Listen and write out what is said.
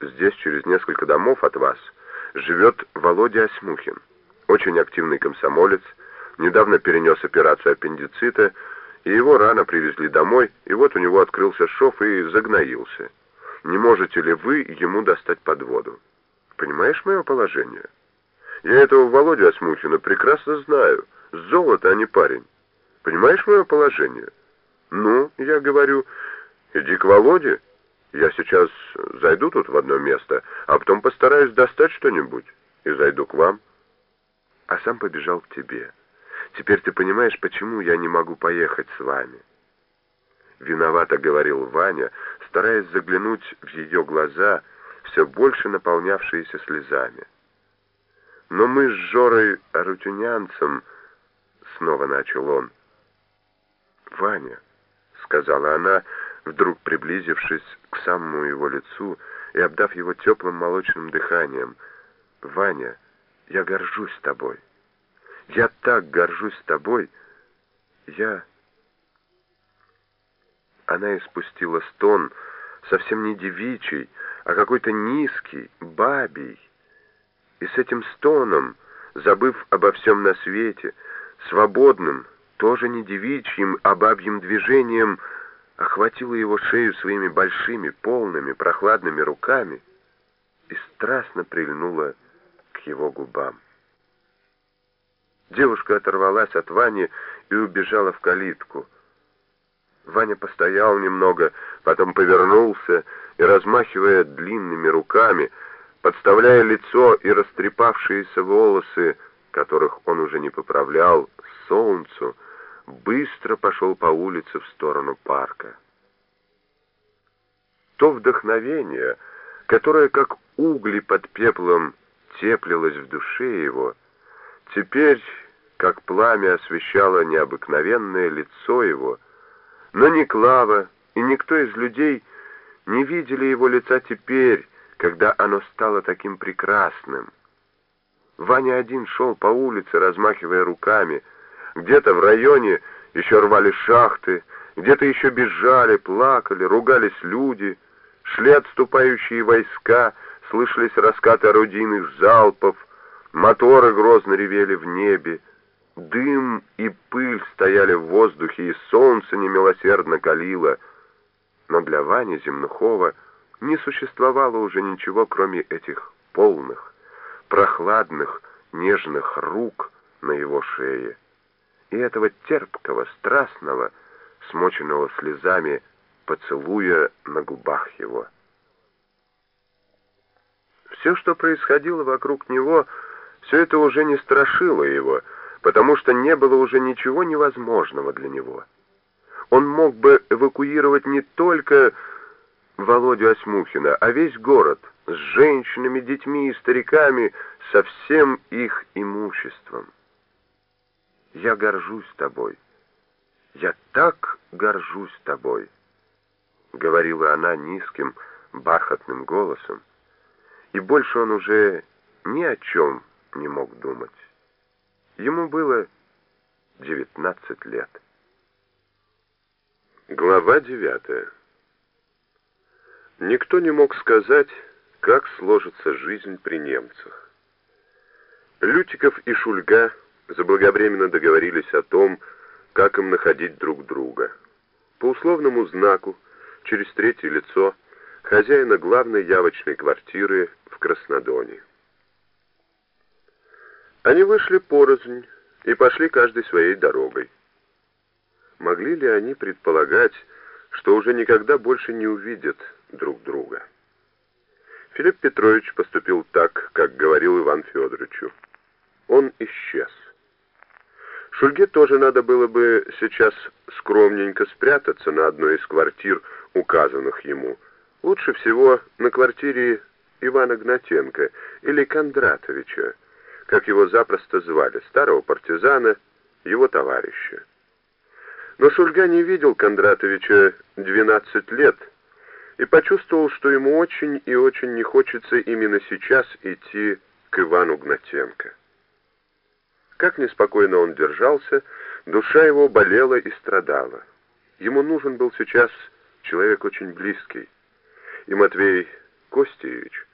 здесь, через несколько домов от вас, живет Володя Осьмухин, очень активный комсомолец, недавно перенес операцию аппендицита, и его рано привезли домой, и вот у него открылся шов и загноился. Не можете ли вы ему достать под воду? Понимаешь мое положение? Я этого Володю Осьмухина прекрасно знаю. Золото, а не парень. Понимаешь мое положение? Ну, я говорю, иди к Володе. Я сейчас зайду тут в одно место, а потом постараюсь достать что-нибудь и зайду к вам. А сам побежал к тебе. Теперь ты понимаешь, почему я не могу поехать с вами. Виновато говорил Ваня, стараясь заглянуть в ее глаза, все больше наполнявшиеся слезами. Но мы с Жорой Арутюнянцем, снова начал он. «Ваня», — сказала она, вдруг приблизившись к самому его лицу и обдав его теплым молочным дыханием, «Ваня, я горжусь тобой. Я так горжусь тобой. Я...» Она испустила стон, совсем не девичий, а какой-то низкий, бабий. И с этим стоном, забыв обо всем на свете, свободным, тоже не девичьим, а бабьим движением, охватила его шею своими большими, полными, прохладными руками и страстно прильнула к его губам. Девушка оторвалась от Вани и убежала в калитку. Ваня постоял немного, потом повернулся и, размахивая длинными руками, подставляя лицо и растрепавшиеся волосы, которых он уже не поправлял, солнцу, быстро пошел по улице в сторону парка. То вдохновение, которое, как угли под пеплом, теплилось в душе его, теперь, как пламя освещало необыкновенное лицо его, но ни Клава и никто из людей не видели его лица теперь, когда оно стало таким прекрасным. Ваня один шел по улице, размахивая руками. Где-то в районе еще рвали шахты, где-то еще бежали, плакали, ругались люди, шли отступающие войска, слышались раскаты орудийных залпов, моторы грозно ревели в небе, дым и пыль стояли в воздухе, и солнце немилосердно калило. Но для Вани Земнухова не существовало уже ничего, кроме этих полных, прохладных, нежных рук на его шее и этого терпкого, страстного, смоченного слезами поцелуя на губах его. Все, что происходило вокруг него, все это уже не страшило его, потому что не было уже ничего невозможного для него. Он мог бы эвакуировать не только Володю Осьмухина, а весь город с женщинами, детьми и стариками, со всем их имуществом. Я горжусь тобой. Я так горжусь тобой, говорила она низким, бархатным голосом, и больше он уже ни о чем не мог думать. Ему было девятнадцать лет. Глава девятая. Никто не мог сказать, как сложится жизнь при немцах. Лютиков и Шульга заблаговременно договорились о том, как им находить друг друга. По условному знаку, через третье лицо, хозяина главной явочной квартиры в Краснодоне. Они вышли порознь и пошли каждой своей дорогой. Могли ли они предполагать, что уже никогда больше не увидят друг друга. Филипп Петрович поступил так, как говорил Иван Федоровичу. Он исчез. Шульге тоже надо было бы сейчас скромненько спрятаться на одной из квартир, указанных ему. Лучше всего на квартире Ивана Гнатенко или Кондратовича, как его запросто звали, старого партизана, его товарища. Но Шульга не видел Кондратовича 12 лет и почувствовал, что ему очень и очень не хочется именно сейчас идти к Ивану Гнатенко. Как неспокойно он держался, душа его болела и страдала. Ему нужен был сейчас человек очень близкий. И Матвей Костевич